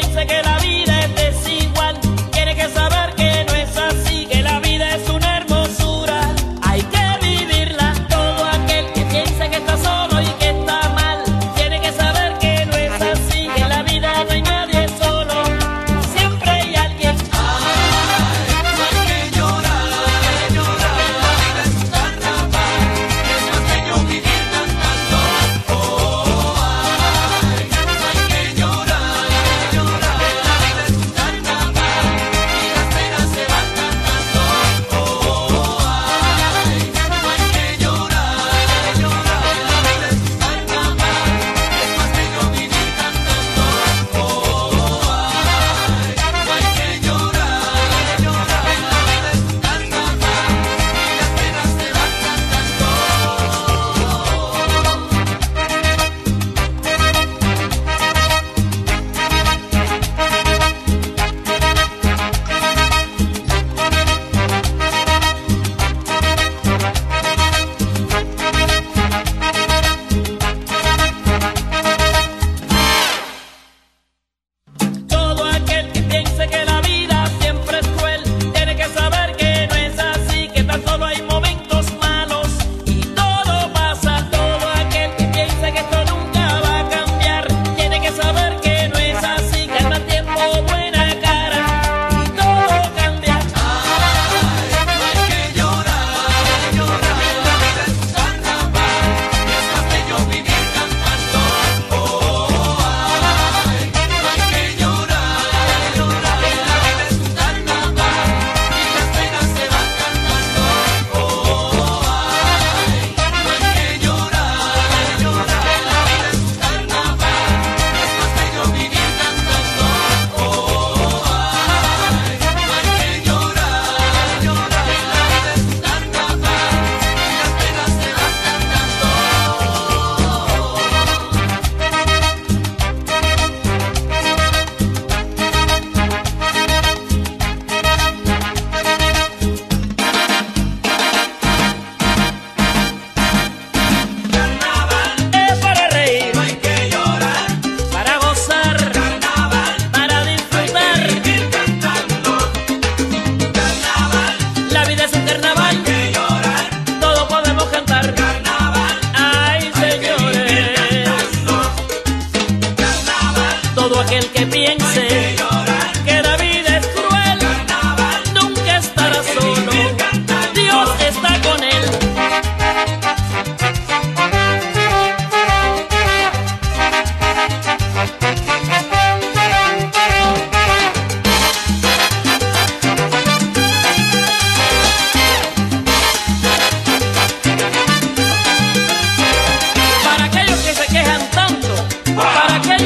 piense que la vida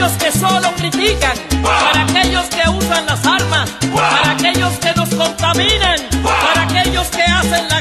aquellos que solo critican, para aquellos que usan las armas, para aquellos que nos contaminan, para aquellos que hacen la